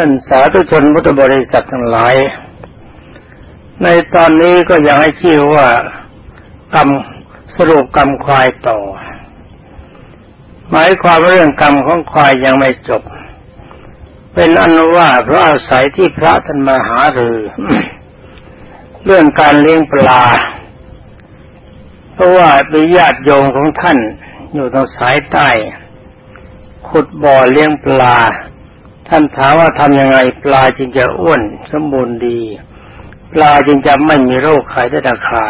ท่านสาธุชนพุทธบริษัททั้งหลาย ในตอนนี้ก็ยังให้ชื่อว่ากรรมสรุปกรรมควายต่อ หมายความเรื่องกรรมของควายยังไม่จบ เป็นอนุว่าเพราะอาศัยที่พระท่านมาหารือ เรื่องการเลี้ยงปลา เพราะว่าเป็นญาติโยมของท่านอยู่ทางสายใต้ ขุดบ่อเลี้ยงปลา ท่านถามว่าทำยังไงปลาจึงจะอ้วนสมบูรณ์ดี ปลาจึงจะไม่มีโรคไขายได้ราคา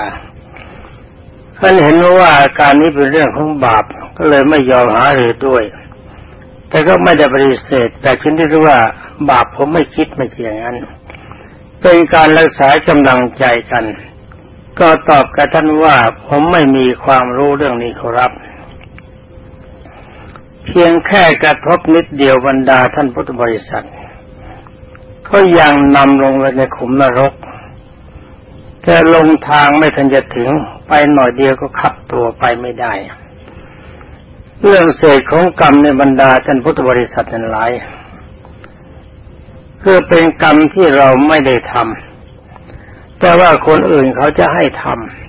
ท่านเห็นว่าอาการนี้เป็นเรื่องของบาปก็เลยไม่ยอมหาหรือด้วย แต่ก็ไม่ได้ปฏิเสธ แต่คิดได้ว่าบาปผมไม่คิดไม่เกี่ยงนั้น เป็นการรักษากำลังใจกัน ก็ตอบกับท่านว่าผมไม่มีความรู้เรื่องนี้ครับ เพียงแค่กระทบนิดเดียวบรรดาท่านพุทธบริษัท ก็ยังนำลงไปในขุมนรก แต่ลงทางไม่ทันจะถึงไปหน่อยเดียวก็ขับตัวไปไม่ได้ เรื่องเศษของกรรมในบรรดาท่านพุทธบริษัททั้งหลายคือเป็นกรรมที่เราไม่ได้ทำแต่ว่าคนอื่นเขาจะให้ทำ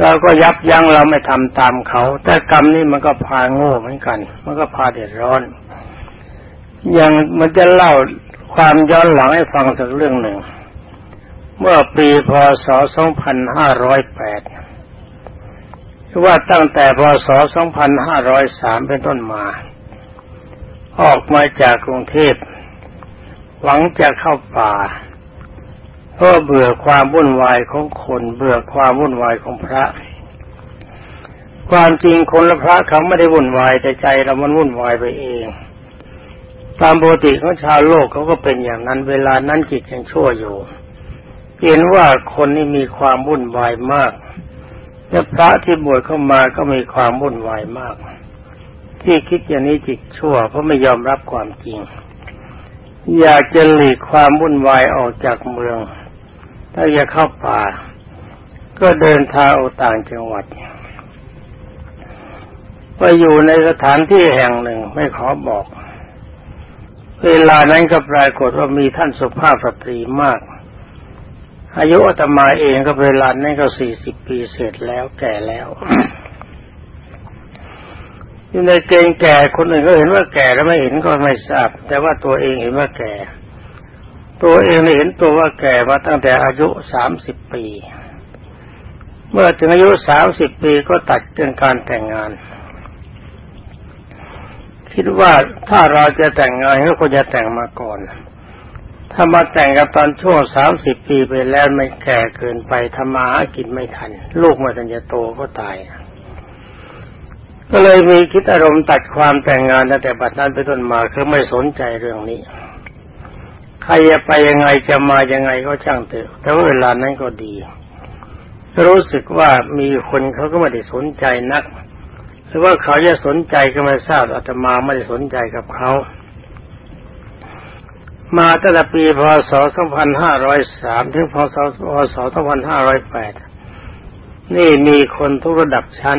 เราก็ยับยั้งเราไม่ทำตามเขา แต่กรรมนี้มันก็พาโง่เหมือนกัน มันก็พาเดือดร้อน อย่างมันจะเล่าความย้อนหลังให้ฟังสักเรื่องหนึ่ง เมื่อปีพศ 2508 ว่าตั้งแต่พศ 2503 เป็นต้นมา ออกมาจากกรุงเทพหวังจะเข้าป่า เพราะเบื่อความวุ่นวายของคน เบื่อความวุ่นวายของพระ ความจริงคนและพระเขาไม่ได้วุ่นวายแต่ใจเรามันวุ่นวายไปเอง ตามปกติของชาวโลกเขาก็เป็นอย่างนั้น เวลานั้นจิตยังชั่วอยู่เห็นว่าคนนี้มีความวุ่นวายมาก และพระที่บวชเข้ามาก็มีความวุ่นวายมาก ที่คิดอย่างนี้จิตชั่ว เพราะไม่ยอมรับความจริง อยากจะหลีกความวุ่นวายออกจากเมือง ถ้าอยากเข้าป่า ก็เดินทางออกต่างจังหวัดไปอยู่ในสถานที่แห่งหนึ่งไม่ขอบอก เวลานั้นก็ปรากฏว่ามีท่านสุภาพสตรีมาก อายุอาตมาเองก็เวลานั่นก็สี่สิบปีเสร็จแล้วแก่แล้วอยู่ในเกณฑ์แก่คนอื่นก็เห็นว่าแก่แล้วไม่เห็นก็ไม่ทราบ แต่ว่าตัวเองเห็นว่าแก่ ตัวเองเห็นตัวว่าแก่มาตั้งแต่อายุสามสิบปี เมื่อถึงอายุสามสิบปีก็ตัดเรื่องการแต่งงาน คิดว่าถ้าเราจะแต่งงานก็ควรจะแต่งมาก่อน ถ้ามาแต่งกับตอนช่วงสามสิบปีไปแล้วไม่แก่เกินไปทำมาหากินไม่ทัน ลูกมาทันจะโตก็ตาย ก็เลยมีคิดอารมณ์ตัดความแต่งงานตั้งแต่บัดนั้นไปต้นมาคือไม่สนใจเรื่องนี้ ใครจะไปยังไงจะมายังไงก็ช่างเถอะแต่ว่าเวลานั้นก็ดี รู้สึกว่ามีคนเขาก็ไม่ได้สนใจนัก หรือว่าเขาจะสนใจก็ไม่ทราบอาตมาไม่ได้สนใจกับเขา มาตั้งแต่ปีพศ 2503 ถึงพศพศ2508 นี่มีคนทุกระดับชั้น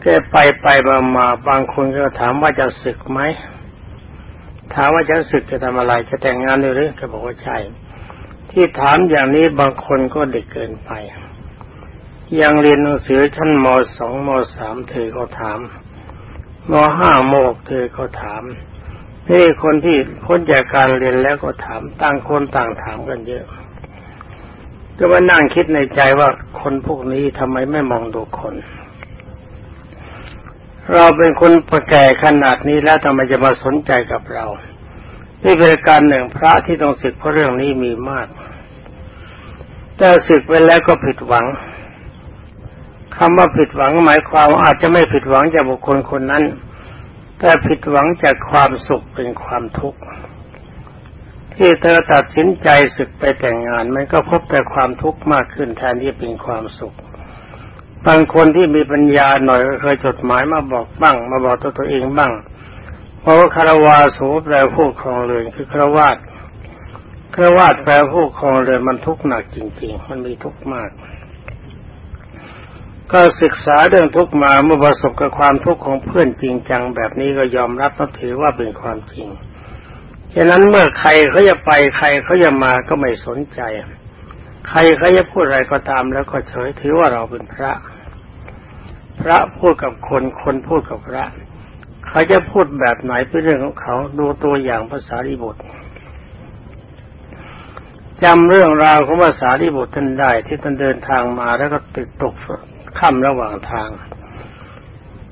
แกไปไปมามาบางคนก็ถามว่าจะศึกไหม ถามว่าจะศึกจะทำอะไรจะแต่งงานหรือแกบอกว่าใช่ ที่ถามอย่างนี้บางคนก็เด็กเกินไป ยังเรียนหนังสือชั้นม .2 ม .3 เธอก็ถามม .5 ม .6 เธอก็ถามนี่คนที่พ้นจากการเรียนแล้วก็ถามต่างคนต่างถามกันเยอะ ก็มานั่งคิดในใจว่าคนพวกนี้ทำไมไม่มองดูคน เราเป็นคนประแก่ขนาดนี้แล้วทำไมจะมาสนใจกับเรา นี่เป็นการหนึ่งพระที่ต้องศึกเพราะเรื่องนี้มีมากแต่ศึกไปแล้วก็ผิดหวังคำว่าผิดหวังหมายความว่าอาจจะไม่ผิดหวังจากบุคคลคนนั้น แต่ผิดหวังจากความสุขเป็นความทุกข์ที่เธอตัดสินใจศึกไปแต่งงานมันก็พบแต่ความทุกข์มากขึ้นแทนที่เป็นความสุข บางคนที่มีปัญญาหน่อยก็เคยจดหมายมาบอกบ้าง มาบอกตัวตัวเองบ้าง เพราะว่าคารวาสูแปลผู้ครองเรือนคือคารวาสคารวาสแปลผู้ครองเรือนมันทุกข์หนักจริง ๆ มันมีทุกข์มาก ก็ศึกษาเรื่องทุกข์มาเมื่อประสบกับความทุกข์ของเพื่อนจริงจังแบบนี้ก็ยอมรับนับถือว่าเป็นความจริงฉะนั้นเมื่อใครเขาจะไปใครเขาจะมาก็ไม่สนใจ ใครเขาจะพูดอะไรก็ตามแล้วก็เฉยถือว่าเราเป็นพระ พระพูดกับคนคนพูดกับพระ เขาจะพูดแบบไหนเป็นเรื่องของเขาดูตัวอย่างภาษาริบุตรจำเรื่องราวของภาษาริบุตรท่านได้ ที่ท่านเดินทางมาแล้วก็ติดตกค่ำระหว่างทาง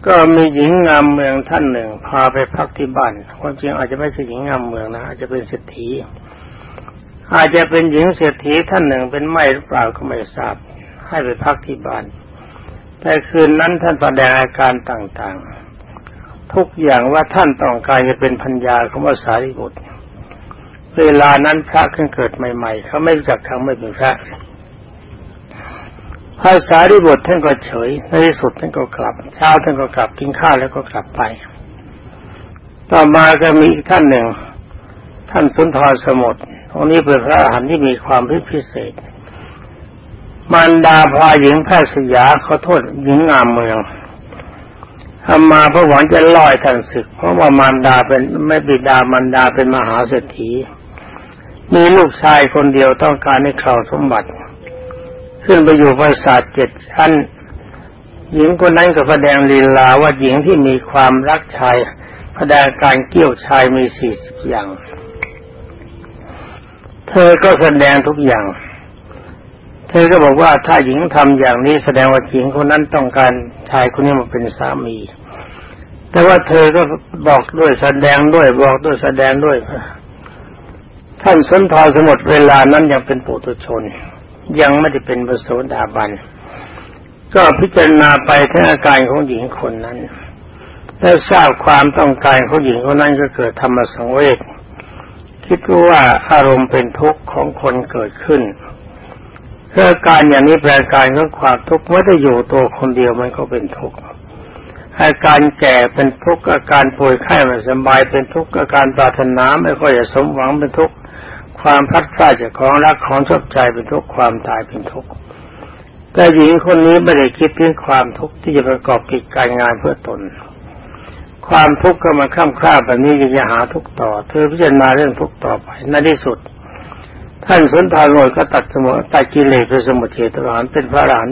ก็มีหญิงงามเมืองท่านหนึ่ง พาไปพักที่บ้านความจริงอาจจะไม่ใช่หญิงงามเมืองนะอาจจะเป็นเศรษฐี อาจจะเป็นหญิงเศรษฐีท่านหนึ่งเป็นไม่หรือเปล่าก็ไม่ทราบ ให้ไปพักที่บ้าน แต่คืนนั้นท่านแสดงอาการต่างๆ ทุกอย่างว่าท่านต้องการจะเป็นพัญญาของภาษาริบุตร เวลานั้นพระขึ้นเกิดใหม่ ๆ เขาไม่รู้จักคำไม่เป็นพระภาษาริบทท่านก็เฉยในที่สุดท่านก็กลับ เช้าท่านก็กลับกินข้าวแล้วก็กลับไป ต่อมาก็มีอีกท่านหนึ่ง ท่านสุนทรสมุทร ตรงนี้เป็นพระอรหันต์ที่มีความพิเศษ มารดาพาหญิงแพทย์สยาขอโทษหญิงงามเมืองทำมาเพระหวังจะล่อยท่านศึก เพราะว่ามารดาเป็นไม่บิดามารดาเป็นมหาเศรษฐี มีลูกชายคนเดียวต้องการให้คราวสมบัติ ขึ้นไปอยู่ปราสาทเจ็ดชั้น หญิงคนนั้นก็แสดงลีลาว่าหญิงที่มีความรักชายแสดงการเกี่ยวชายมีสี่สิบอย่าง เธอก็แสดงทุกอย่าง เธอก็บอกว่าถ้าหญิงทำอย่างนี้แสดงว่าหญิงคนนั้นต้องการชายคนนี้มาเป็นสามี แต่ว่าเธอก็บอกด้วยแสดงด้วยบอกด้วยแสดงด้วย ท่านสุนทรสมุทรเวลานั้นยังเป็นปุถุชน ยังไม่ได้เป็นพระโสดาบัน ก็พิจารณาไปทั้งอาการของหญิงคนนั้นและทราบความต้องการของหญิงคนนั้นก็เกิดธรรมสังเวช คิดว่าอารมณ์เป็นทุกข์ของคนเกิดขึ้นเพื่อการอย่างนี้แปลการของความทุกข์ไม่ได้อยู่ตัวคนเดียวมันก็เป็นทุกข์อาการแก่เป็นทุกข์อาการป่วยไข้ไม่สบายเป็นทุกข์อาการปรารถนาไม่ค่อยจะสมหวังเป็นทุกข์ความพัดพรากจากของรักของชอบใจเป็นทุกข์ความตายเป็นทุกข์แต่หญิงคนนี้ไม่ได้คิดถึงความทุกข์ที่จะประกอบกิจการงานเพื่อตน ความทุกข์ก็มาข้ามคร่าแบบนี้จะหาทุกต่อ เธอพิจารณาเรื่องทุกต่อไปในที่สุด ท่านสุนทรโนยก็ตัดสมุตัดกิเลสเป็นสมุทเฉตรานเป็นพระหลาน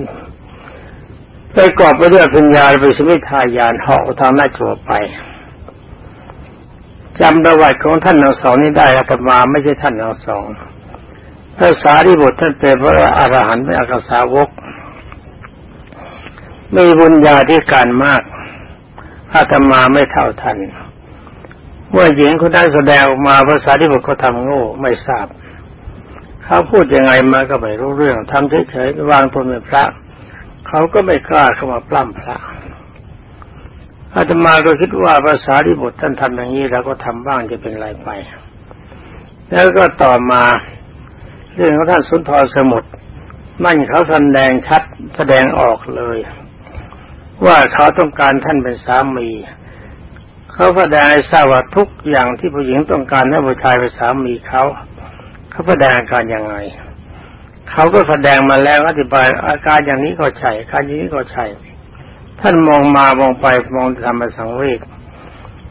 ไปกอบไปด้วยปัญญาไปสมิทายานเหาะทางหน้าจัวไปจำประวัติของท่านทั้งสองนี้ได้อาตมาไม่ใช่ท่านทั้งสองภาษาที่บทท่านเป็นพระอรหันต์เป็นอักษาวก มีบุญญาธิการมาก อาตมาไม่เท่าท่านเมื่อหญิงคนได้นแสดงออกมาภาษาที่บทเขาทำโง่ไม่ทราบ เขาพูดยังไงมาก็ไม่รู้เรื่องทำเฉยๆวางตนเป็นพระ เขาก็ไม่กล้าเข้ามาปล้ำพระอาตมาก็คิดว่าภาษาที่บทท่านทำอย่างนี้เราก็ทำบ้างจะเป็นไรไป แล้วก็ต่อมา เรื่องของท่านสุนทรสมุทรมั่นเขาแสดงชัดแสดงออกเลย ว่าเขาต้องการท่านเป็นสามีเขาแสดงให้ทราบว่าทุกอย่างที่ผู้หญิงต้องการให้ผู้ชายเป็นสามีเขาเขาแสดงอาการยังไงเขาก็แสดงมาแล้วอธิบายอาการอย่างนี้ก็ใช่อาการอย่างนี้ก็ใช่ท่านมองมามองไปมองธรรมสังเวช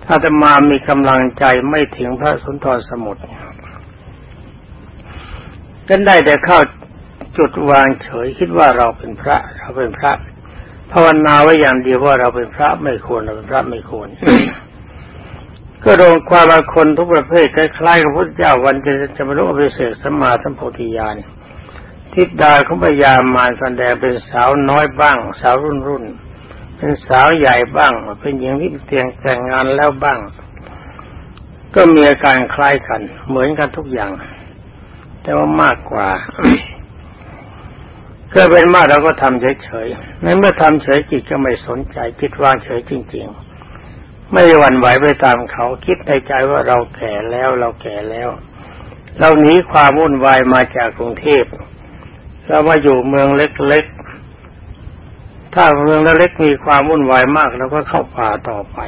ถ้าจะมามีกำลังใจไม่ถึงพระสุนทรสมุทรก็ได้แต่เข้าจุดวางเฉยคิดว่าเราเป็นพระ เราเป็นพระ ภาวนาไว้อย่างเดียวว่าเราเป็นพระไม่ควรเราเป็นพระไม่ควรก็โดนความาคนทุกประเภทคล้ายๆกับพระเจ้าวันจะจะบรรลุอภิเศษสมมาสัมโพธิญาณทิดดาของพญามารแสดงเป็นสาวน้อยบ้าง สาวรุ่นรุ่นเป็นสาวใหญ่บ้าง เป็นหญิงที่เตียงแต่งงานแล้วบ้าง ก็มีอาการคล้ายกัน เหมือนกันทุกอย่าง แต่ว่ามากกว่า ก็เป็นมากเราก็ทำเฉยๆในเมื่อทำเฉยจิตก็ไม่สนใจจิตว่างเฉยจริง ๆ ไม่หวั่นไหวไปตามเขาคิดในใจว่าเราแก่แล้วเราแก่แล้ว เราหนีความวุ่นวายมาจากกรุงเทพเรามาอยู่เมืองเล็กๆ ถ้าเมืองเล็กมีความวุ่นวายมากเราก็เข้าป่าต่อไป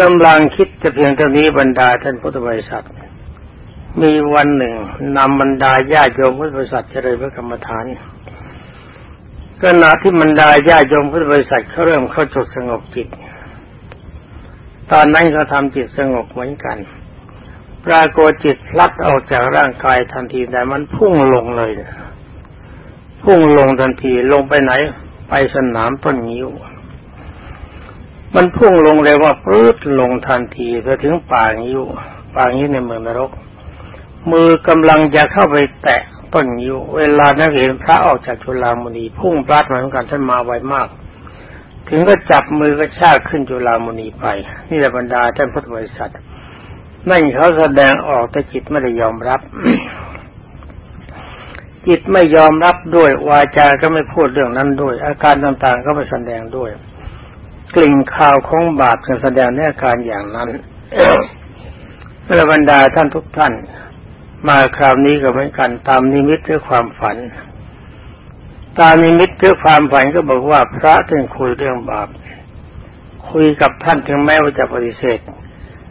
กำลังคิดจะเพียงเท่านี้บรรดาท่านพุทธบริษัท มีวันหนึ่งนำบรรดาญาโยมพุทธบริษัทเจริญพระกรรมฐานขณะที่บรรดาญาโยมพุทธบริษัทเขาเริ่มเข้าจุดสงบจิต ตอนนั้นก็ทำจิตสงบเหมือนกัน ปรากฏจิตพลัดออกจากร่างกายทันทีแต่มันพุ่งลงเลย พุ่งลงทันทีลงไปไหน ไปสนามต้นงิ้วมันพุ่งลงเลยว่าปื๊ดลงทันทีไปถึงป่างิ้วป่างิ้วในเมืองนรก มือกำลังจะเข้าไปแตะต้นงิ้วเวลานักเห็นพระออกจากจุฬามณีพุ่งปลัดมาเหมือนกันท่านมาไวมาก ถึงก็จับมือกระชากขึ้นจุฬามณีไป นี่แหละบรรดาท่านพุทธบริษัทนั่นเขาแสดงออกแต่จิตไม่ได้ยอมรับ จิตไม่ยอมรับด้วย วาจาก็ไม่พูดเรื่องนั้นด้วย อาการต่างๆก็ไม่แสดงด้วย กลิ่นข่าวของบาปก็แสดงในอาการอย่างนั้นเมื่อบรรดาท่านทุกท่าน มาคราวนี้ก็เหมือนกัน ตามนิมิตด้วยความฝัน ตามนิมิตเพื่อความฝันก็บอกว่าพระท่านคุยเรื่องบาป คุยกับท่านถึงแม้ว่าจะปฏิเสธ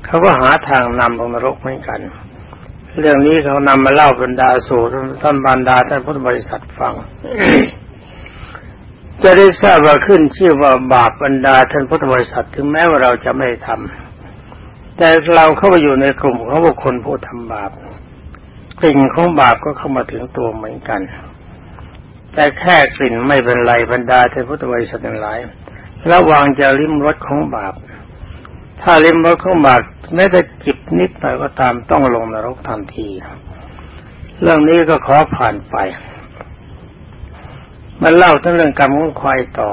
เขาก็หาทางนำลงนรกเหมือนกัน เรื่องนี้เขานำมาเล่าบรรดาสู่ท่านบรรดาท่านพุทธบริษัทฟัง จะได้ทราบว่าขึ้นชื่อว่าบาปบรรดาท่านพุทธบริษัทถึงแม้ว่าเราจะไม่ทำแต่เราเข้าไปอยู่ในกลุ่มของบุคคลผู้ทำบาป กลิ่นของบาปก็เข้ามาถึงตัวเหมือนกัน แต่แค่กลิ่นไม่เป็นไรบรรดาเทพุทธบริษัททั้งหลาย ระวังจะลิ้มรสของบาป ถ้าลิ้มรสของบาปแม้แต่จิบนิดหน่อยก็ตามต้องลงนรกทันที เรื่องนี้ก็ขอผ่านไปมาเล่าทั้งเรื่องกรรมของควายต่อ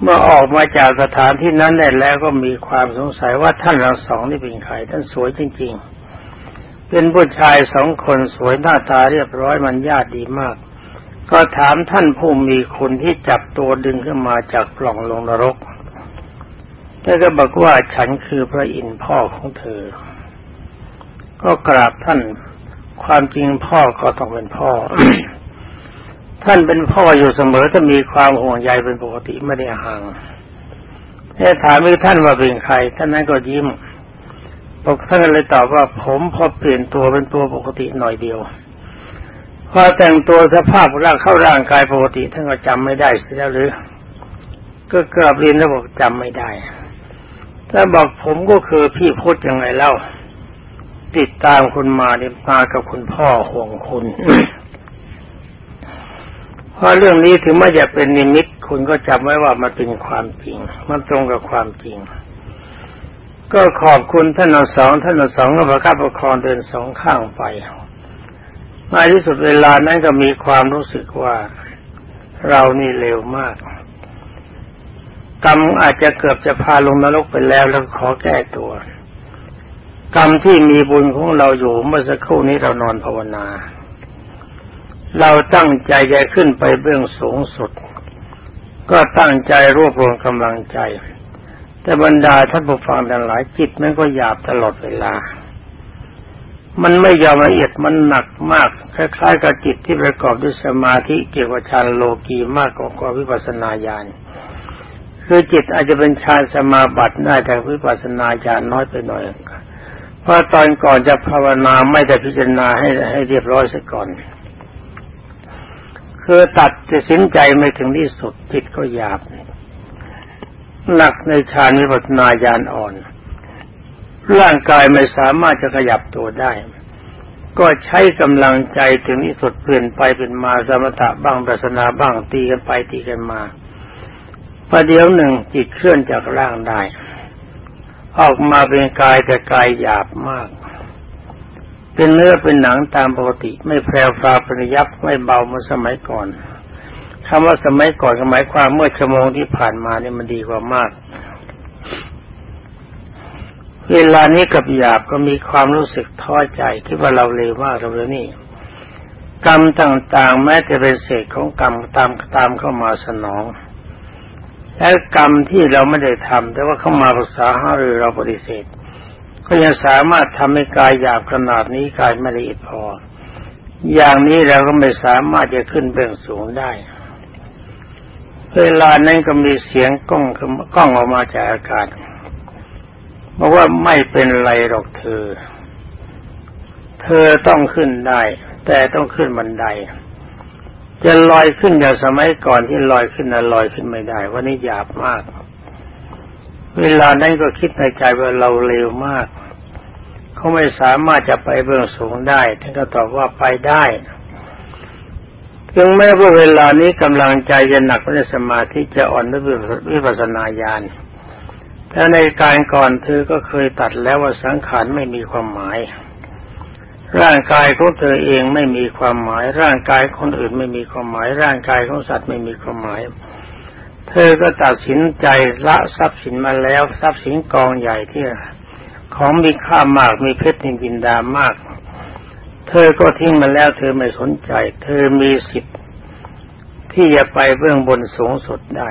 เมื่อออกมาจากสถานที่นั้นได้แล้วก็มีความสงสัยว่าท่านเราสองนี่เป็นใครท่านสวยจริง ๆ เป็นผู้ชายสองคนสวยหน้าตาเรียบร้อยมันญาติดีมาก ก็ถามท่านผู้มีคุณที่จับตัวดึงขึ้นมาจากปล่องลงนรกท่านก็บอกว่าฉันคือพระอินทร์พ่อของเธอ ก็กราบท่านความจริงพ่อก็ต้องเป็นพ่อ ท่านเป็นพ่ออยู่เสมอถ้ามีความห่วงใยเป็นปกติไม่ได้ห่างถ้าถามท่านว่าเป็นใคร ท่านนั้นก็ยิ้ม บอกท่านเลยตอบว่าผมพอเปลี่ยนตัวเป็นตัวปกติหน่อยเดียวพอแต่งตัวสภาพร่างเข้าร่างกายปกติท่านก็จำไม่ได้เสียแล้วหรือ ก็กราบเรียนแล้วบอกจำไม่ได้ถ้าบอกผมก็คือพี่พูดยังไงเล่า ติดตามคุณมาเนี่ยมากับคุณพ่อห่วงคุณเพราะเรื่องนี้ถึงไม่จะเป็นนิมิตคุณก็จำไว้ว่ามันเป็นความจริง มันตรงกับความจริง ก็ขอบคุณท่านสองท่านสองก็ประคับประคองเดินสองข้างไปมาที่สุดเวลานั้นก็มีความรู้สึกว่าเรานี่เร็วมากกรรมอาจจะเกือบจะพาลงนรกไปแล้วแล้วขอแก้ตัว กรรมที่มีบุญของเราอยู่เมื่อสักครู่นี้เรานอนภาวนา เราตั้งใจจะขึ้นไปเบื้องสูงสุด ก็ตั้งใจรวบรวมกำลังใจ แต่บรรดาท่านผู้ฟังทั้งหลายจิตมันก็หยาบตลอดเวลา มันไม่ยอมละเอียดมันหนักมาก คล้ายๆกับจิตที่ประกอบด้วยสมาธิเกี่ยวกับฌานโลกีมากกว่าวิปัสสนาญาณคือจิตอาจจะเป็นฌานสมาบัติได้แต่วิปัสสนาญาณน้อยไปหน่อยเพราะตอนก่อนจะภาวนาไม่ได้พิจารณาให้ให้เรียบร้อยซะก่อน คือตัดจะสินใจไม่ถึงที่สุดจิตก็หยาบ หนักในฌานวิปัสนาญาณอ่อน ร่างกายไม่สามารถจะขยับตัวได้ ก็ใช้กำลังใจถึงที่สุดเปลี่ยนไปเป็นมาสมถะบ้างปัสนาบ้างตีกันไปตีกันมาประเดี๋ยวหนึ่งจิตเคลื่อนจากร่างได้ ออกมาเป็นกายแต่กายหยาบมาก เป็นเนื้อเป็นหนังตามปกติ ไม่แพรวพราปริยับไม่เบาเหมือนสมัยก่อน คำว่าสมัยก่อนหมายความเมื่อชั่วโมงที่ผ่านมาเนี่ยมันดีกว่ามาก เวลานี้กับหยาบก็มีความรู้สึกท้อใจคิดว่าเราเลวมากเราเลยนี่ กรรมต่างๆ แม้จะเป็นเศษของกรรมตามตามเข้ามาสนอง และกรรมที่เราไม่ได้ทำแต่ว่าเข้ามาปรึกษาหารือเราปฏิเสธ ก็ยังสามารถทำให้กายหยาบขนาดนี้กายไม่ละเอียดพออย่างนี้เราก็ไม่สามารถจะขึ้นเบื้องสูงได้ เวลานั้นก็มีเสียงก้องก้องออกมาจากอากาศบอกว่าไม่เป็นไรหรอกเธอ เธอต้องขึ้นได้ แต่ต้องขึ้นบันได จะลอยขึ้นอย่างสมัยก่อนที่ลอยขึ้นนะลอยขึ้นไม่ได้ วันนี้หยาบมาก เวลานั้นก็คิดในใจว่าเราเร็วมาก เขาไม่สามารถจะไปเบื้องสูงได้ท่านก็ตอบว่าไปได้ ถึงแม้ว่าเวลานี้กำลังใจจะหนักในสมาธิจะอ่อนด้วยวิปัสสนาญาณแต่ในการก่อนเธอก็เคยตัดแล้วว่าสังขารไม่มีความหมาย ร่างกายของเธอเองไม่มีความหมาย ร่างกายคนอื่นไม่มีความหมาย ร่างกายของสัตว์ไม่มีความหมาย เธอก็ตัดสินใจละทรัพย์สินมาแล้ว ทรัพย์สินกองใหญ่ที่ของมีค่ามากมีเพชรนินจินดามาก เธอก็ทิ้งมาแล้ว เธอไม่สนใจ เธอมีสิทธิ์ที่จะไปเบื้องบนสูงสุดได้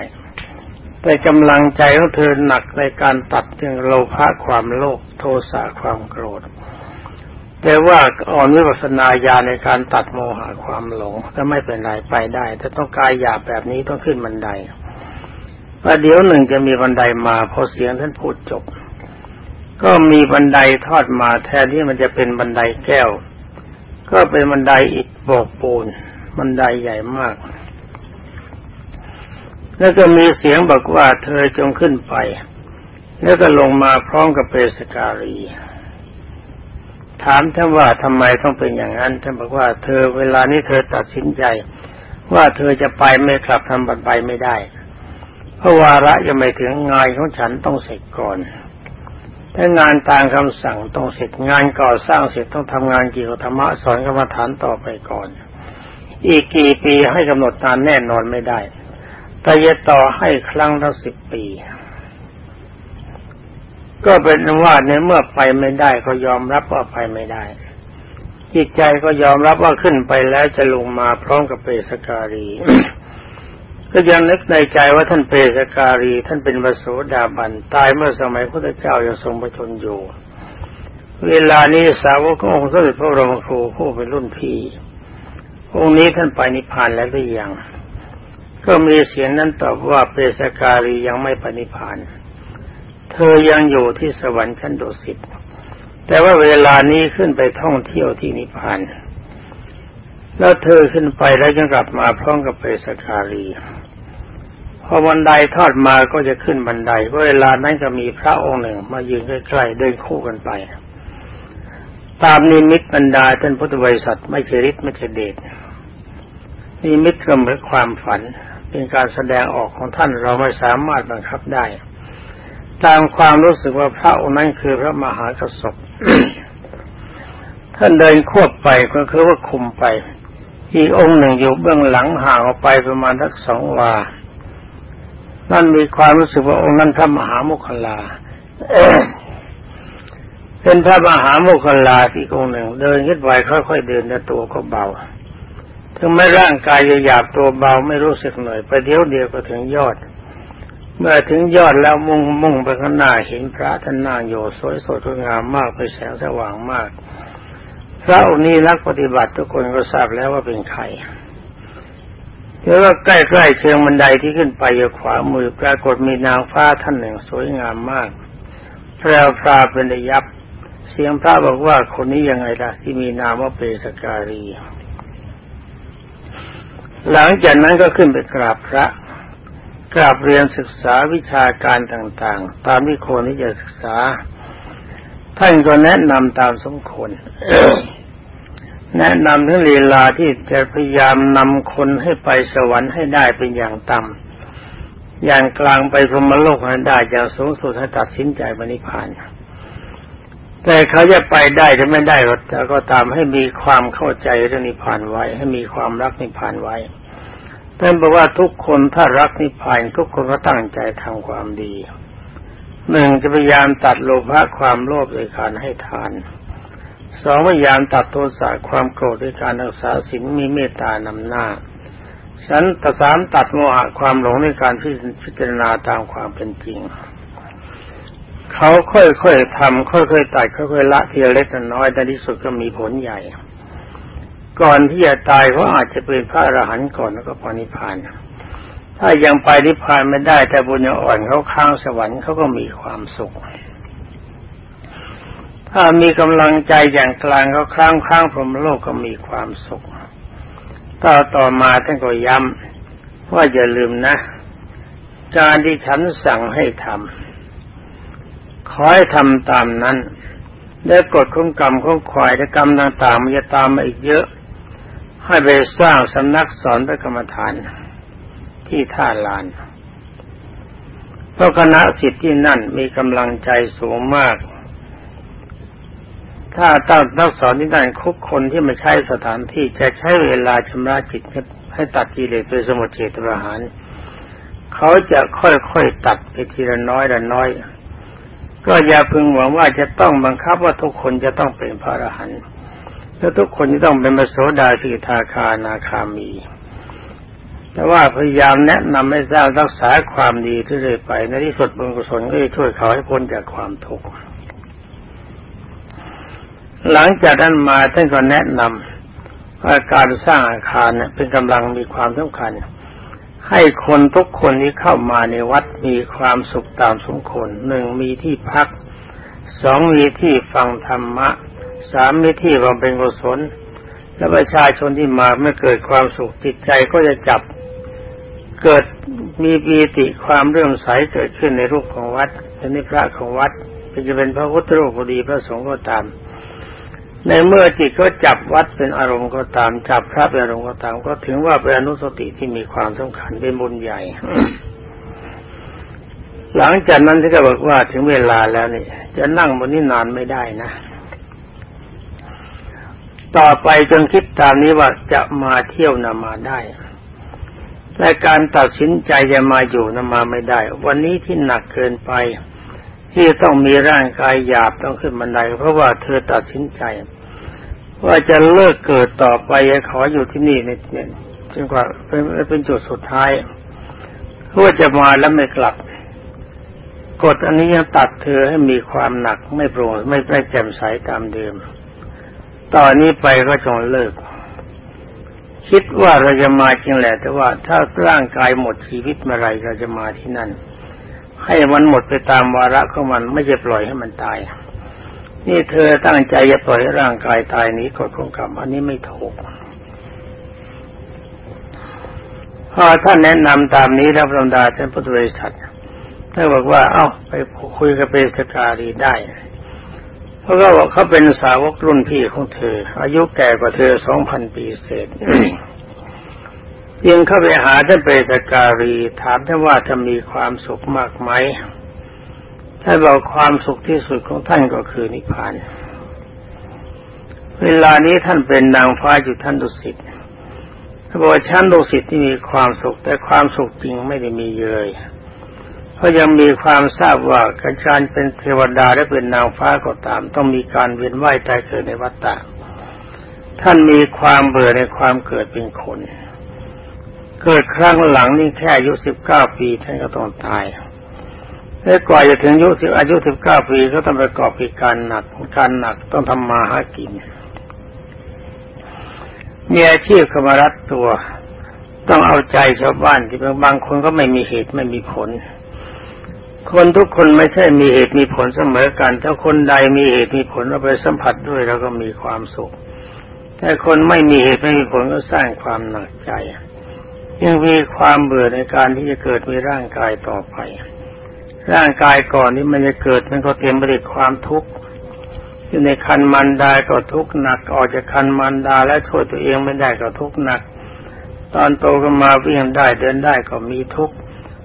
แต่กำลังใจของเธอหนักในการตัดเรื่องโลภะความโลภโทสะความโกรธ แต่ว่าอ่อนวิปัสนาญาในการตัดโมหะความหลงก็ไม่เป็นไรไปได้ แต่ต้องกายหยาบแบบนี้ต้องขึ้นบันไดประเดี๋ยวหนึ่งจะมีบันไดมาพอเสียงท่านพูดจบ ก็มีบันไดทอดมาแทนที่มันจะเป็นบันไดแก้ว ก็เป็นบันไดอิฐโบกปูนบันไดใหญ่มาก แล้วก็มีเสียงบอกว่าเธอจงขึ้นไป แล้วก็ลงมาพร้อมกับเปสการี ถามท่านว่าทำไมต้องเป็นอย่างนั้นท่านบอกว่าเธอเวลานี้เธอตัดสินใจ ว่าเธอจะไปไม่กลับทำบันไปไม่ได้ เพราะวาระยังไม่ถึงงานของฉันต้องเสร็จก่อน ถ้างานตามคำสั่งต้องเสร็จงานก่อสร้างเสร็จต้องทำงานเกี่ยวกับธรรมะสอนกรรมฐานต่อไปก่อน อีกกี่ปีให้กำหนดนานแน่นอนไม่ได้แต่จะต่อให้ครั้งละสิบปี ก็เป็นว่าในเมื่อไปไม่ได้ก็ยอมรับว่าไปไม่ได้ จิตใจก็ยอมรับว่าขึ้นไปแล้วจะลงมาพร้อมกับเปสการี ก็ยังนึกในใจว่าท่านเปสการี ท่านเป็นวโสดาบัน ตายเมื่อสมัยพระเจ้ายังทรงประชนอยู่ เวลานี้สาวกองค์สมเด็จพระบรมครูผู้เป็นรุ่นพี่องค์นี้ท่านไปนิพพานแล้วหรือยังก็มีเสียงนั้นตอบว่าเปสการียังไม่ปณิพพาน เธอยังอยู่ที่สวรรค์ชั้นดุสิตแต่ว่าเวลานี้ขึ้นไปท่องเที่ยวที่นิพพาน แล้วเธอขึ้นไปแล้วยังกลับมาพร้อมกับเปสการี พอบันไดทอดมาก็จะขึ้นบันไดเวลานั้นก็มีพระองค์หนึ่ง มายืนใกล้ๆเดินคู่กันไป ตามนิมิตบรรดาท่านพุทธบริษัทไม่ใช่ฤทธิ์ไม่ใช่เดชนิมิตก็เหมือนความฝัน เป็นการแสดงออกของท่านเราไม่สามารถบังคับได้ ตามความรู้สึกว่าพระองค์นั้นคือพระมหากษัตริย์ท่านเดินควบไปก็คือว่าคุมไป อีกองค์หนึ่งอยู่เบื้องหลังห่างออกไปประมาณทักสองวา นั่นมีความรู้สึกว่าองค์นั้นพระมหาโมคคลาเป็นพระมหาโมคคลาที่องค์หนึ่ง เดินขึ้นไปค่อยๆเดินแต่ตัวก็เบา ถึงแม้ร่างกายจะหยาบตัวเบาไม่รู้สึกหน่อยไปเดียวเดียวก็ถึงยอด เมื่อถึงยอดแล้วมุ่งมุ่งไปข้างหน้าเห็นพระท่านนั่งอยู่สวยสดงามมากไปแสงสว่างมากพระองค์นี้นักปฏิบัติทุกคนก็ทราบแล้วว่าเป็นใคร แล้วก็ใกล้ๆเชิงบันไดที่ขึ้นไปอยู่ขวามือปรากฏมีนางฟ้าท่านหนึ่งสวยงามมากแพรวพราเป็นระยับ เสียงพระบอกว่าคนนี้ยังไงล่ะ ที่มีนามว่าเปสการี หลังจากนั้นก็ขึ้นไปกราบพระ กราบเรียนศึกษาวิชาการต่างๆ ตามที่ควรที่จะศึกษา ท่านก็แนะนำตามสมควร แนะนำทั้งลีลาที่จะพยายามนำคนให้ไปสวรรค์ให้ได้เป็นอย่างต่ำอย่างกลางไปพรมโลกให้ได้อย่างสูงสุดให้ตัดสินใจบริพานแต่เขาจะไปได้จะไม่ได้แต่ก็ตามให้มีความเข้าใจเรื่องนิพพานไว้ ให้มีความรักนิพพานไว้ท่านบอกว่าทุกคนถ้ารักนิพพานทุกคนก็ตั้งใจทำความดีหนึ่งจะพยายามตัดโลภะความโลภโดยการให้ทาน สองพยายามตัดโทสะความโกรธด้วยการรักษาศีลมีเมตตานำหน้าฉันตสามตัดโมหะความหลงในการพิจารณาตามความเป็นจริง เขาค่อยๆทำค่อยๆตัดค่อยๆละทีละเล็กน้อยแต่ที่สุดก็มีผลใหญ่ ก่อนที่จะตายเขาอาจจะเป็นพระอรหันต์ก่อนแล้วก็ปณิพานถ้ายังไปนิพพานไม่ได้แต่บุญยังอ่อนเขาข้างสวรรค์เขาก็มีความสุข ถ้ามีกำลังใจอย่างกลางเขาครั้งข้งพรมโลกก็มีความสุขต่อต่อมาท่านก็ย้ำว่าอย่าลืมนะ การที่ฉันสั่งให้ทำขอให้ทำตามนั้นได้กฎของกรรมของควายและกรรมต่างๆมันจะตามมาอีกเยอะ ให้ไปสร้างสำนักสอนพระกรรมฐาน ที่ท่าลานเพราะคณะสิทธิ์ที่นั่นมีกำลังใจสูงมาก ถ้าตั้งนักสอนที่นั่นคุกคนที่มาใช้สถานที่จะใช้เวลาชำระจิตให้ตัดกิเลสโดยสมุทเฉตประหาร เขาจะค่อยๆตัดไปทีละน้อยละน้อย ก็อย่าพึงหวังว่าจะต้องบังคับว่าทุกคนจะต้องเป็นพระอรหันต์แล้วทุกคนจะต้องเป็นมโสดาสีทาคานาคามี แต่ว่าพยายามแนะนำให้สร้างรักษาความดีที่เรื่อยไป ในที่สุดบุญกุศลก็จะช่วยเขาให้พ้นจากความทุกข์ หลังจากนั้นมาท่านก็แนะนำว่าการสร้างอาคารเนี่ยเป็นกำลังมีความสำคัญ ให้คนทุกคนที่เข้ามาในวัดมีความสุขตามสมควรหนึ่งมีที่พักสองมีที่ฟังธรรมะสามมีที่บำเพ็ญกุศล และประชาชนที่มาเมื่อเกิดความสุขจิตใจก็จะจับ เกิดมีปีติความเรื่อมใสเกิดขึ้นในรูปของวัดในพระของวัดจะเป็นพระพุทธรูปก็ดีพระสงฆ์ก็ตาม ในเมื่อจิตก็จับวัดเป็นอารมณ์ก็ตาม จับพระเป็นอารมณ์ก็ตาม ก็ถึงว่าเป็นอนุสติที่มีความสำคัญเป็นบุญใหญ่ หลังจากนั้นที่ก็บอกว่าถึงเวลาแล้วนี่จะนั่งบนนี้นานไม่ได้นะ ต่อไปจนคิดตามนี้ว่าจะมาเที่ยวนามาได้และการตัดสินใจจะมาอยู่นมาไม่ได้ วันนี้ที่หนักเกินไป ที่ต้องมีร่างกายหยาบต้องขึ้นบันได เพราะว่าเธอตัดสินใจ ว่าจะเลิกเกิดต่อไปขออยู่ที่นี่ในเนี่ยจนกว่าเป็นเป็นจุดสุดท้ายเพื่อจะมาแล้วไม่กลับกฎอันนี้ยังตัดเธอให้มีความหนักไม่โปร่งไม่ไม่แจ่มใสตามเดิม ตอนนี้ไปก็จงเลิก คิดว่าเราจะมาจริงแหละ แต่ว่าถ้าร่างกายหมดชีวิตเมื่อไรเราจะมาที่นั่น ให้มันหมดไปตามวาระของมันไม่จะปล่อยให้มันตาย นี่เธอตั้งใจจะปล่อยร่างกายตายนี้กดของกรรม อันนี้ไม่ถูกพอท่านแนะนำตามนี้รับรองดาท่านพุทธบริษัทท่านบอกว่า เอ้า ไปคุยกับเปสการีได้ เพราะว่าเขาเป็นสาวกรุ่นพี่ของเธอ อายุแก่กว่าเธอสองพันปีเศษยังเข้าไปหาท่านเปสการีถามท่านว่าจะมีความสุขมากไหม ท่านบอกความสุขที่สุดของท่านก็คือนิพพาน เวลานี้ท่านเป็นนางฟ้าอยู่ท่านดุสิตท่านบอกว่าชั้นดุสิตที่มีความสุข แต่ความสุขจริงไม่ได้มีเลยเพราะยังมีความทราบว่าการเป็นเทวดาและเป็นนางฟ้าก็ตาม ต้องมีการเวียนว่ายตายเกิดในวัฏฏะท่านมีความเบื่อในความเกิดเป็นคน เกิดครั้งหลังนี่แค่อายุสิบเก้าปีท่านก็ต้องตาย และกว่าจะถึงอายุสิบอายุสิบเก้าปีก็ต้องประกอบกิจการหนักการหนักต้องทำมาหากินมีอาชีพขมารัดตัว ต้องเอาใจชาวบ้านที่บางคนก็ไม่มีเหตุไม่มีผล คนทุกคนไม่ใช่มีเหตุมีผลเสมอกัน ถ้าคนใดมีเหตุมีผลเราไปสัมผัสด้วยเราก็มีความสุข แต่คนไม่มีเหตุไม่มีผลก็สร้างความหนักใจ ยังมีความเบื่อในการที่จะเกิดมีร่างกายต่อไป ร่างกายก่อนนี้มันจะเกิดมันก็เต็มไปด้วยความทุกข์อยู่ในคันมันดาก็ทุกข์หนัก ออกจากคันมันดาและช่วยตัวเองไม่ได้ก็ทุกข์หนัก ตอนโตขึ้นมาวิ่งได้เดินได้ก็มีทุกข์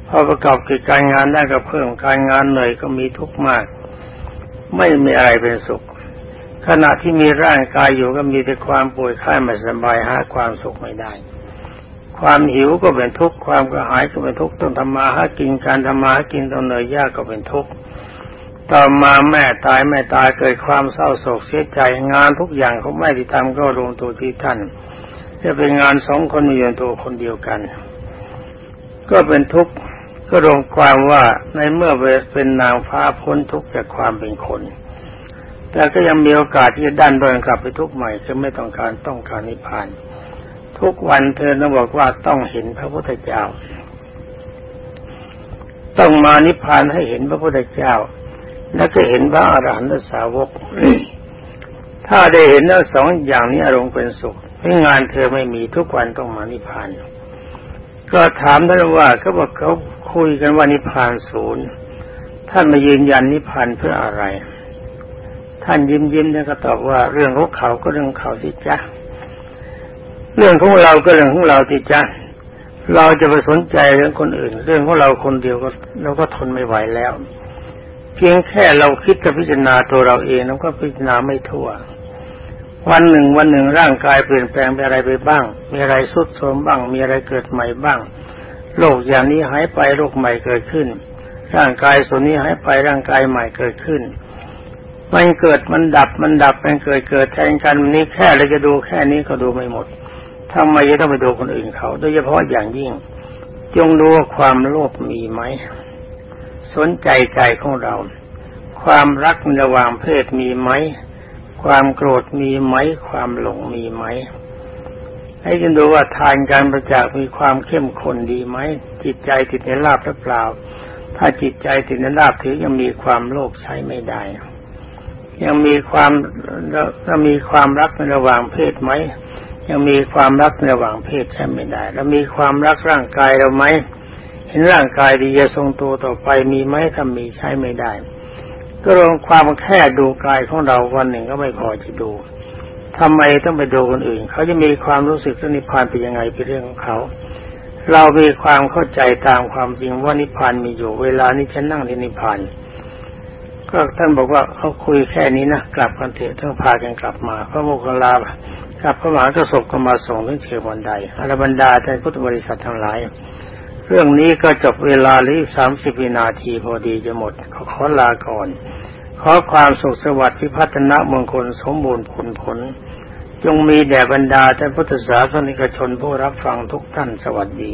พอประกอบกิจการงานได้ก็เพิ่มการงานเหนื่อยก็มีทุกข์มาก ไม่มีอะไรเป็นสุข ขณะที่มีร่างกายอยู่ก็มีแต่ความป่วยไข้ไม่สบายหาความสุขไม่ได้ ความหิวก็เป็นทุกข์ความกระหายก็เป็นทุกข์ต้องทำมาหากินการทำมาหากินต้องเหนื่อยยากก็เป็นทุกข์ต่อมาแม่ตายแม่ตายเกิดความเศร้าโศกเสียใจงานทุกอย่างเขาไม่ได้ทำก็ลงตัวที่ท่านจะเป็นงานสองคนอยู่ตัวคนเดียวกัน ก็เป็นทุกข์ก็รวมความว่าในเมื่อเป็นนางฟ้าพ้นทุกข์จากความเป็นคน แต่ก็ยังมีโอกาสที่จะดันโดนกลับไปทุกข์ใหม่คือไม่ต้องการต้องการนิพพาน ทุกวันเธอต้องบอกว่าต้องเห็นพระพุทธเจ้า ต้องมานิพพานให้เห็นพระพุทธเจ้า แล้วก็เห็นพระอรหันตสาวก ถ้าได้เห็นทั้งสองอย่างนี้อารมณ์เป็นสุขงานเธอไม่มีทุกวันต้องมานิพพาน ก็ถามท่านว่าเขาบอกเขาคุยกันว่านิพพานศูนย์ท่านมายืนยันนิพพานเพื่ออะไร ท่านยิ้มยิ้มแล้วก็ตอบว่าเรื่องของเขาก็เรื่องเขาสิจ้ะ เรื่องของเราก็เรื่องของเราสิจ้ะเราจะไปสนใจเรื่องคนอื่น เรื่องของเราคนเดียวก็เราก็ทนไม่ไหวแล้ว เพียงแค่เราคิดจะพิจารณาตัวเราเองเราก็พิจารณาไม่ทั่ว วันหนึ่งวันหนึ่งร่างกายเปลี่ยนแปลงไปอะไรไปบ้าง มีอะไรสุดโทรมบ้าง มีอะไรเกิดใหม่บ้างโรคอย่างนี้หายไปโรคใหม่เกิดขึ้น ร่างกายส่วนนี้หายไปร่างกายใหม่เกิดขึ้นมันเกิดมันดับมันดับมันเกิดเกิดแทนกันวันนี้แค่เราจะดูแค่นี้ก็ดูไม่หมด ทำไมจะต้องไปดูคนอื่นเขา โดยเฉพาะอย่างยิ่ง จงดูว่าความโลภมีไหม สนใจใจของเรา ความรักระหว่างเพศมีไหม ความโกรธมีไหม ความหลงมีไหม ให้กันดูว่าทานการประจักษ์มีความเข้มข้นดีไหม จิตใจติดในลาบหรือเปล่า ถ้าจิตใจติดในลาบถือยังมีความโลภใช้ไม่ได้ยังมีความยังมีความรักในระหว่างเพศไหม ยังมีความรักระหว่างเพศใช่ไม่ได้แล้วมีความรักร่างกายเราไหมเห็นร่างกายดีจะทรงตัวต่อไปมีไหมถ้ามีใช้ไม่ได้ ก็ลงความแค่ดูกายของเราวันหนึ่งก็ไม่พอจะดูทำไมต้องไปดูคนอื่น เขาจะมีความรู้สึกว่านิพพานเป็นยังไงเป็นเรื่องของเขา เรามีความเข้าใจตามความจริงว่านิพพานมีอยู่ เวลานี้ฉันนั่งที่นิพพานก็ท่านบอกว่าเขาคุยแค่นี้นะกลับกันเถอะต้องพากันกลับมา พระโมคคัลลา กับพระมหากระสบก็มาส่งถึงเชวันใดอรบรรดาท่านพุทธบริษัททั้งหลาย เรื่องนี้ก็จบเวลาลีสามสิบวินาทีพอดีจะหมด ขอขอลาก่อน ขอความสุขสวัสดิ์พิพัฒนมงคลสมบูรณ์ผลผล จงมีแด่บรรดาท่านพุทธศาสนิกชนผู้รับฟังทุกท่านสวัสดี